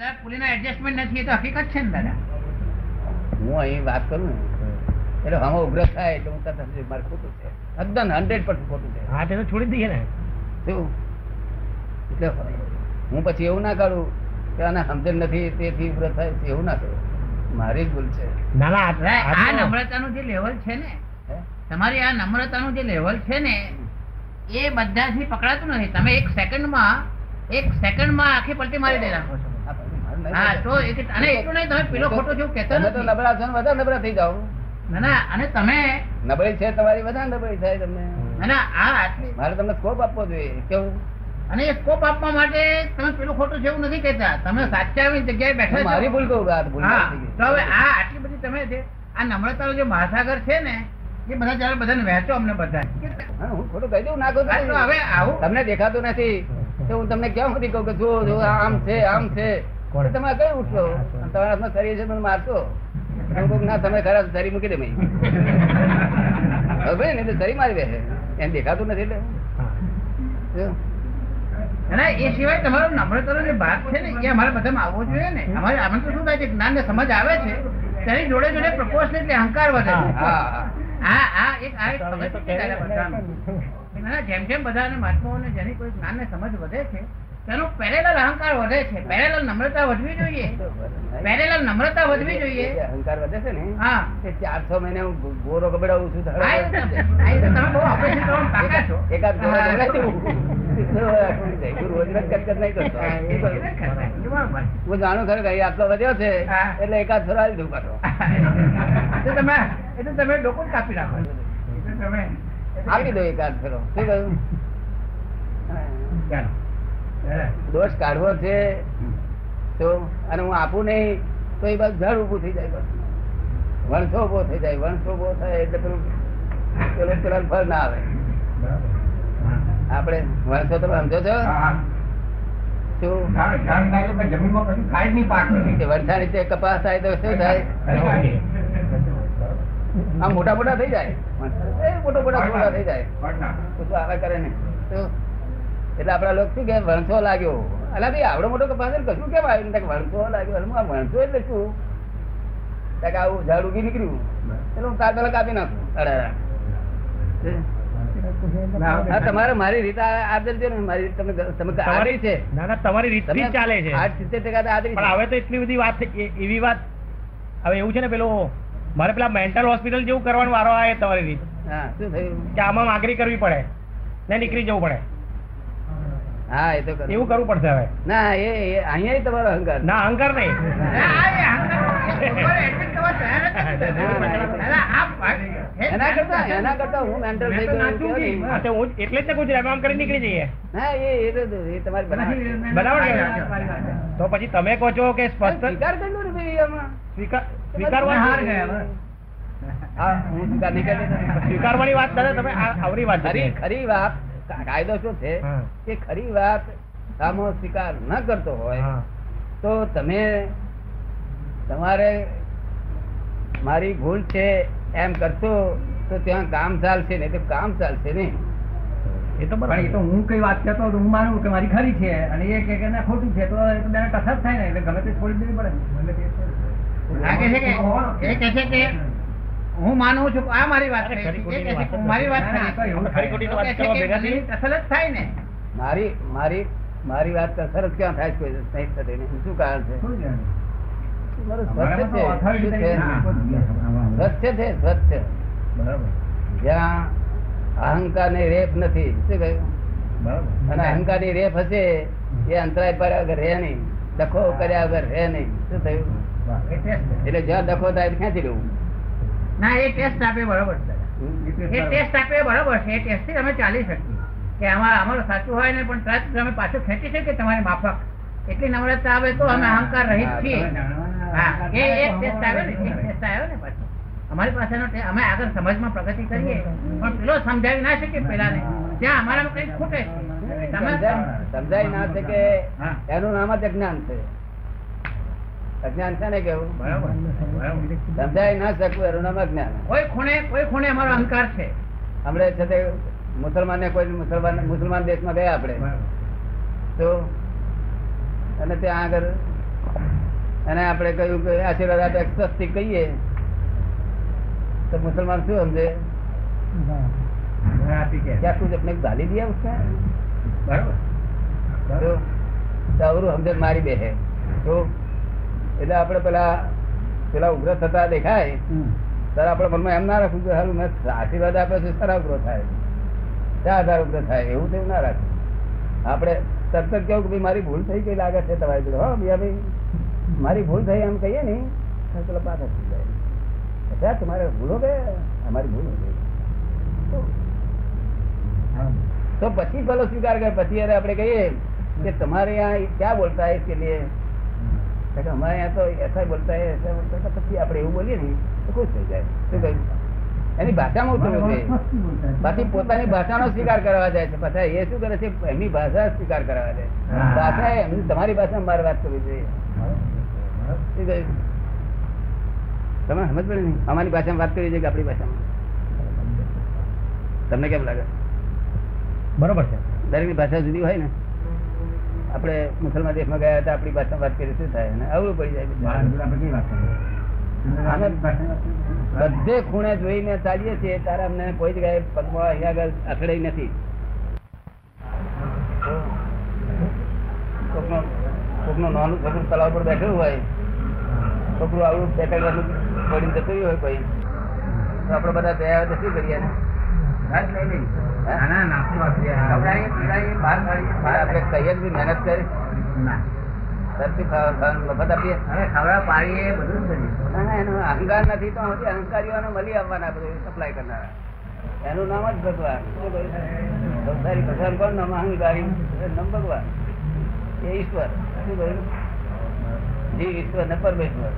દાદા પુલીના એડજસ્ટમેન્ટ નથી એ તો હકીકત છે ને દાદા. હું અહીં વાત કરું એટલે આમાં ઉગ્ર થાય એટલે હું તરત મારે ખોટું છે. તદ્દન હંડ્રેડ પર્સન્ટ ખોટું છે. હા તે તો છોડી દઈએ ને. શું? એટલે હું પછી એવું ના કરું કે આને સમજણ નથી તેથી ઉગ્ર થાય છે એવું ના કરું. મારી જ ભૂલ છે. ના ના આ- નમ્રતાનું જે લેવલ છે ને તમારી આ નમ્રતાનું જે લેવલ છે ને એ બધાથી પકડાતું નથી. તમે એક સેકન્ડમાં એક સેકન્ડમાં આખી પલટી મારી દઈ રાખો છો. હા તો અને એટલું નહીં તમે પેલો ખોટો જેવું કહેતા તમે તો નબળા છો વધારે નબળા થઈ જાઓ. ના ના અને તમે નબળી છે તમારી વધારે નબળી થાય તમને. ના આ આટલી. મારે તમને સ્કોપ આપવો જોઈએ કેવું? અને એ સ્કોપ આપવા માટે તમે પેલું ખોટું છે એવું નથી કહેતા. તમે સાચા આવી જગ્યાએ બેઠા મારી ભૂલ કહું તો હવે આ આટલી બધી તમે જે આ નમ્રતાનો જે મહાસાગર છે ને એ બધા જયારે બધાને વહેંચો અમને બધા હું ખોટું કહી દઉં ના કહું હવે આવું. તમને દેખાતું નથી. તો હું તમને ક્યાં સુધી કહું કે જો જો આમ છે આમ છે. તમે કઈ ઉઠશો. તમારા હાથમાં શરીર છે મને મારશો. ના તમે ખરા શરીર મૂકી દે ભાઈ હવે ને શરીર મારી દે એને દેખાતું નથી એટલે. હા. જો. અને એ સિવાય તમારો નમ્રતાનો જે ભાગ છે ને એ અમારે બધામાં આવવો જોઈએ ને. અમારે આમાં તો શું થાય છે જ્ઞાન ને સમજ આવે છે તેની જોડે જોડે પ્રપોઝનેટલી અહંકાર વધે હા, છે. હા આ આ એક આ એક સમજ જેમ જેમ બધાને મહાત્માઓને જેની કોઈ જ્ઞાન ને સમજ વધે છે તેનું પેરેલલ અહંકાર વધે છે. પેરેલલ નમ્રતા વધવી જોઈએ. પેરેલલ નમ્રતા વધવી જોઈએ. અહંકાર વધે છે ને? હા. તે ચાર છ મહિને હું ગોરો ગબડાવું છું એકાદ હા. જાણું ખરું કે આટલો વધ્યો છે એટલે એકાદ ફરો આવી દઉં પાછો એ તમે એટલે તમે લોકો કાપી નાખો તમે આપી દો એકાદ ફેરો શું કહ્યું? ચાલો. દોષ કાઢવો છે તો અને હું આપું નહીં તો એ બસ ઝાડ ઉભું થઈ જાય બસ. વણસો ઊભો થઈ જાય વણસો ઊભો થાય એટલે પેલું પેલું પેલા ફળ ના આવે. આપણે વણસો તમે સમજો છો? કપાસ થાય તો શું થાય? આમ મોટા મોટા થઈ જાય. મોટા મોટા થઈ જાય. આવે. કરે તો એટલે આપડા લોકો શું કે વણસો લાગ્યો. અલા ભાઈ આવડો મોટો કપાસ કશું કેમ આવ્યું વણસો લાગ્યો. વણસો એટલે શું? આવું ઝાડ ઉગી નીકળ્યું. એટલે હું તાર પેલા કાપી નાખું. તમારે મારી રીત આદર છે ને મારી તમે તમે આદરી છે. ના ના તમારી રીત ચાલે છે. આઠ સિત્તેર ટકા આદરી પણ હવે તો એટલી બધી વાત એવી વાત હવે એવું છે ને પેલું મારે પેલા મેન્ટલ હોસ્પિટલ જેવું કરવાનો વારો આવે તમારી રીત. હા શું થયું? કે આમાં માગણી કરવી પડે ને નીકળી જવું પડે. હા એ તો એવું કરવું પડશે હવે. ના એ અહીંયા તમારો અહંકાર. ના અહંકાર નહીં. એના કરતા એના કરતા હું મેન્ટલ થઈ ગયો. હા, એટલે જ આમ કરી નીકળી જઈએ. હા એ એ તો એ તમારી બનાવટ. તો પછી તમે કહો છો કે સ્પષ્ટ સ્વીકાર કરી ને ભાઈ આમાં. સ્વીકાર સ્વીકારવાની હાર ગયા હા હું સ્વીકાર નહીં કરી સ્વીકારવાની વાત દાદા તમે આ- આવરી વાત ખરી ખરી વાત. કાયદો શું છે? કે ખરી વાત સામો સ્વીકાર ન કરતો હોય તો તમે તમારે મારી ભૂલ છે એમ કરશો તો ત્યાં કામ ચાલશે નહીં તો કામ ચાલશે નહીં. એ તો બરાબર. એ તો હું કઈ વાત કરતો હું માનું કે મારી ખરી છે અને એ કે ના ખોટી છે તો એ તો બેને ટસા થાય ને એટલે ગમે તે છોડી દેવી પડે છે કે? એ છે કે? હું માનું છું આ મારી વાત મારી વાત જ થાય ને. મારી મારી મારી વાત તો સરસ ક્યાં થાય છે? કોઈ નહીં થતી નહીં. શું કારણ છે? સ્વચ્છ. સ્વચ્છ જ્યાં અહંકારની રેપ નથી. શું કહ્યું? અને અહંકારની રેપ હશે એ અંતરાય પર વગર રહે નહીં. દખો કર્યા વગર રહે નહીં. શું થયું. એટલે જ્યાં દખો થાય ક્યાંથી ખેંચી લેવું? ના એ ટેસ્ટ આપે બરોબર? એ. ટેસ્ટ આપે. બરોબર છે એ ટેસ્ટથી અમે ચાલી શકીએ. કે આમાં અમારું સાચું હોય ને પણ તરત અમે પાછું ખેંચી શકીએ તમારી માફક. એટલી નમ્રતા આવે તો અમે અહંકાર રહિત છીએ. હા એ એક ટેસ્ટ આવ્યો ને એક ટેસ્ટ આવ્યો ને પાછો. અમારી પાસેનો અમે આગળ સમાજમાં પ્રગતિ કરીએ પણ પેલો સમજાવી ના શકીએ પેલાને ત્યાં અમારામાં કઈ ખૂટે સમજાય ના શકે એનું નામ જ અજ્ઞાન છે. અજ્ઞાન છે ને કેવું બરાબર બરાબર સમજાય ના શકવું એનું નામ અજ્ઞાન કોઈ ખૂણે કોઈ ખૂણે અમારો અહંકાર છે હમણાં છે તે મુસલમાન ને કોઈ મુસલમાન મુસલમાન દેશમાં ગયા આપણે તો અને ત્યાં આગળ અને આપણે કહ્યું કે આશીર્વાદ આપે સ્વસ્તિક કહીએ તો મુસલમાન શું સમજે क्या कुछ अपने को गाली दिया उसने तो તો અવરું સમજણ મારી દે છે તો એટલે આપણે પેલા પેલા ઉગ્ર થતા દેખાય ત્યારે આપણે મનમાં એમ ના રાખવું કે હારું મેં આશીર્વાદ આપે છે સારા ઉગ્ર થાય. ચાર આધાર ઉગ્ર થાય? એવું તેવું ના રાખવું આપણે તરત જ કેવું કે ભાઈ મારી ભૂલ થઈ ગઈ લાગે છે તમારી જોડે. હા બીજા ભાઈ મારી ભૂલ થઈ એમ કહીએ ને પેલા પાછા થઈ જાય. અચ્છા તમારે ભૂલો કે? અમારી ભૂલ હોય તો પછી ભલો સ્વીકાર કરે. પછી અરે આપણે કહીએ કે તમારે આ ક્યાં બોલતા હોય કે લીએ અમારે અહીંયા તો એસઆઈ બોલતા એસઆઈ બોલતા પછી આપણે એવું બોલીએ ને તો ખુશ થઈ જાય. શું કહ્યું? એની ભાષામાં ઉતરવું છે? બાકી પોતાની ભાષાનો સ્વીકાર કરવા જાય છે. પાછા એ શું કરે છે? એમની ભાષા સ્વીકાર કરવા જાય ભાષા એમની તમારી ભાષામાં મારે વાત કરવી જોઈએ શું કહ્યું? તમે સમજ પડે ને? અમારી ભાષામાં વાત કરવી જોઈએ કે આપણી ભાષામાં? તમને કેમ લાગે? બરોબર છે. દરેકની ભાષા જુદી હોય ને? આપણે મુસલમાન દેશમાં ગયા હતા આપણી ભાષામાં વાત કરી શું થાય? અવળું પડી જાય બધે ખૂણે જોઈને ચાલીએ છીએ તારા અમને કોઈ જગ્યાએ પગમાં અહીંયા આગળ અથડાઈ નથી. કોકનો નાનું છોકરું તળાવ પર બેઠેલું હોય છોકરું આવડું બે ત્રણ વર્ષનું જતું હોય કોઈ. તો આપણે બધા તો શું કરીએ મહેનત કરી. અહંકાર નથી તો અહંકારીઓને મળી આવવાના બધું સપ્લાય કરનારા. એનું નામ જ ભગવાન? સંસારી ભગવાન કોણ? નામ અહંકારી. નામ ભગવાન. એ ઈશ્વર. શું કહ્યું? જીવ ઈશ્વર ને પરમેશ્વર?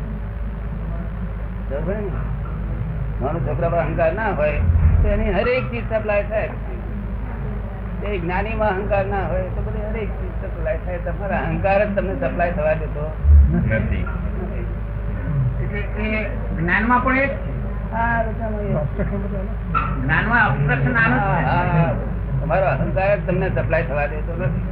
નાનું છોકરા પર અહંકાર ના હોય તો એની હરેક ચીજ સપ્લાય થાય. એ જ્ઞાનીમાં અહંકાર ના હોય તો બધી હરેક ચીજ સપ્લાય થાય તમારા અહંકાર જ તમને સપ્લાય થવા દેતો નથી જ્ઞાનમાં પણ એ જ છે. આ રચાનું એ. જ્ઞાનમાં obstruction આનું જ છે. હા, હા. તમારો અહંકાર જ તમને સપ્લાય થવા દેતો નથી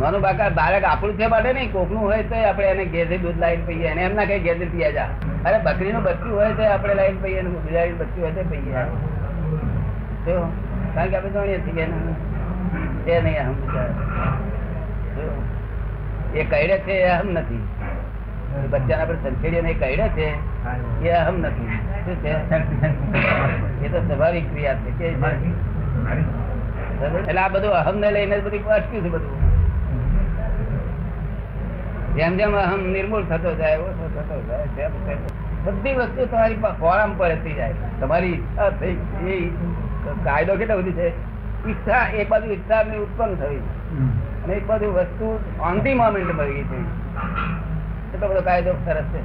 નાનું બાકા બાળક આપણું છે માટે નહીં કોકનું હોય તો આપણે એને ઘેરથી દૂધ લાવીને પીએ એને એમના કઈ ઘેરથી પીયા જા. અરે બકરીનું બચ્ચું હોય તો આપણે લાવીને પીએ ને બિલાડીનું બચ્ચું હોય તો પીએ. જો કારણ કે આપણે જાણીએ છીએ કે એનું નહીં અહમ. એ કહેડે છે એ અહમ નથી. બચ્ચાને આપણે સંખેડીને એ કઈડે છે એ અહમ નથી. શું છે? એ તો સ્વાભાવિક ક્રિયા છે. કે? એટલે આ બધું અહમ ને લઈને બધું અટક્યું છે બધું. જેમ જેમ અહમ નિર્મૂળ થતો જાય ઓછો થતો જાય બધી વસ્તુ તમારી ફોરમ પર થઈ જાય. તમારી ઈચ્છા થઈ એ કાયદો કેટલો બધી છે? ઈચ્છા એક બાજુ ઈચ્છા ઉત્પન્ન થઈ અને એક બાજુ વસ્તુ ઓન ધી મોમેન્ટ મળી ગઈ થઈ. એટલો બધો કાયદો સરસ છે.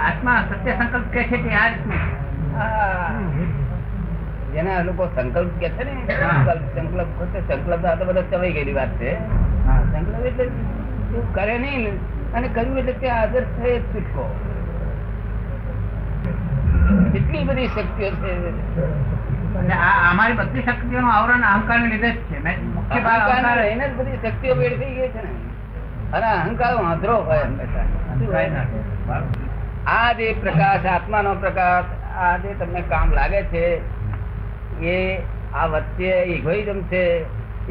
આત્મા સત્ય સંકલ્પ કે છે તે આ રીતનું? જેના લોકો સંકલ્પ કે છે ને સંકલ્પ સંકલ્પ સંકલ્પ આ તો બધા ચવાઈ ગયેલી વાત છે. સંકલ્પ એટલે તું કરે નહીં ને, અને કર્યું એટલે તે આદર થયે છૂટકો એટલી બધી શક્તિઓ છે. આ અમારી બધી શક્તિઓનું આવરણ અહંકારને લીધે જ છે. મેં મુખ્ય ભાગ અહંકારના અહંકાર રહીને જ બધી શક્તિઓ વેડ થઈ ગઈ છે ને. અને અહંકાર વાંધરો હોય? હંમેશા આ જે પ્રકાશ આત્માનો પ્રકાશ આ જે તમને કામ લાગે છે એ આ વચ્ચે ઇગોઇઝમ છે.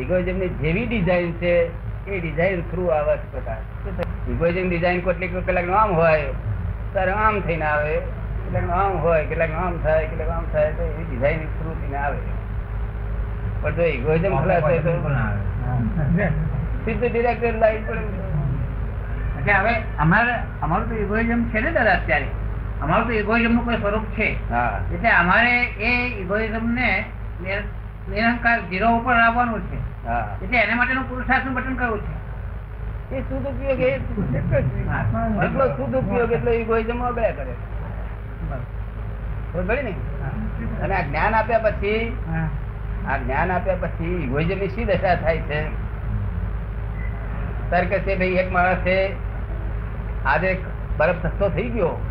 ઇગોઇઝમની જેવી ડિઝાઇન છે. એ ડિઝાઇન થ્રુ આવે છે પ્રકાશ ઇગોઇઝમ ડિઝાઇન કેટલીક કેટલાક આમ હોય ત્યારે આમ થઈને આવે. કેટલાક આમ હોય કેટલાક આમ થાય કેટલાક આમ થાય તો એ ડિઝાઇન થ્રુ થઈને આવે. પણ જો ઇગોઇઝમ ખલાસ હોય તો સીધું ડિરેક્ટ લાઈન પડે. એટલે હવે અમારે અમારું તો ઇગોઇઝમ છે ને દાદા અત્યારે. અમારું તો ઇગોઇઝમનું કોઈ સ્વરૂપ છે. હા. એટલે અમારે એ ઇગોઇઝમ ને નિરંકાર ઝીરો ઉપર લાવવાનું છે. હા. એટલે એના માટેનું પુરુષાર્થનું બટન કરવું છે. એ શુદ્ધ ઉપયોગ એ એટલો શુદ્ધ ઉપયોગ એટલો ઇગોઇઝમ અગળ્યા કરે. પડી ને? અને આ જ્ઞાન આપ્યા પછી આ જ્ઞાન આપ્યા પછી ઇગોઇઝમની શી દશા થાય છે? તર્ક છે ભાઈ એક માણસ છે આજે બરફ સસ્તો થઈ ગયો.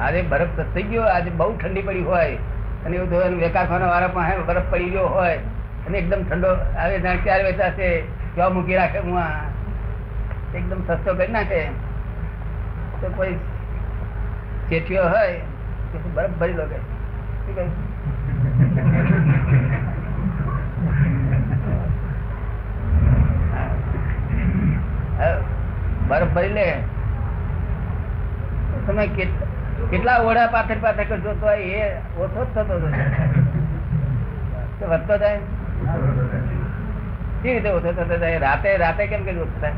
આજે બરફ સસ્તો થઈ ગયો આજે બહુ ઠંડી પડી હોય. અને એવું થયું વેકારખાના વાળા પણ બરફ પડી ગયો હોય અને એકદમ ઠંડો આવે જાણે ક્યારે વેચાશે કેવા મૂકી રાખે હું એકદમ સસ્તો કરી નાખે. તો કોઈ શેઠિયો હોય, તો બરફ ભરી લો કે બરફ ભરી લે. તમે તમે કેટલા ઓઢા પાથર પાથર કરશો તો એ ઓછો જ થતો હતો વધતો જાય? કેવી રીતે ઓછો થતો જાય? રાતે રાતે કેમ કે ઓછો થાય?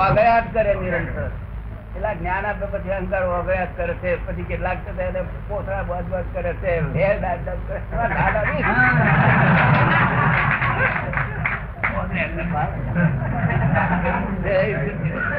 વાગયાત કરે નિરંતર. કેટલાક જ્ઞાન આપે પછી અહંકાર વાગયાત કરે છે પછી કેટલાક પોતળા બસ બસ કરે છે વેર દાદ દાદ કરે દાદા નહીં. એ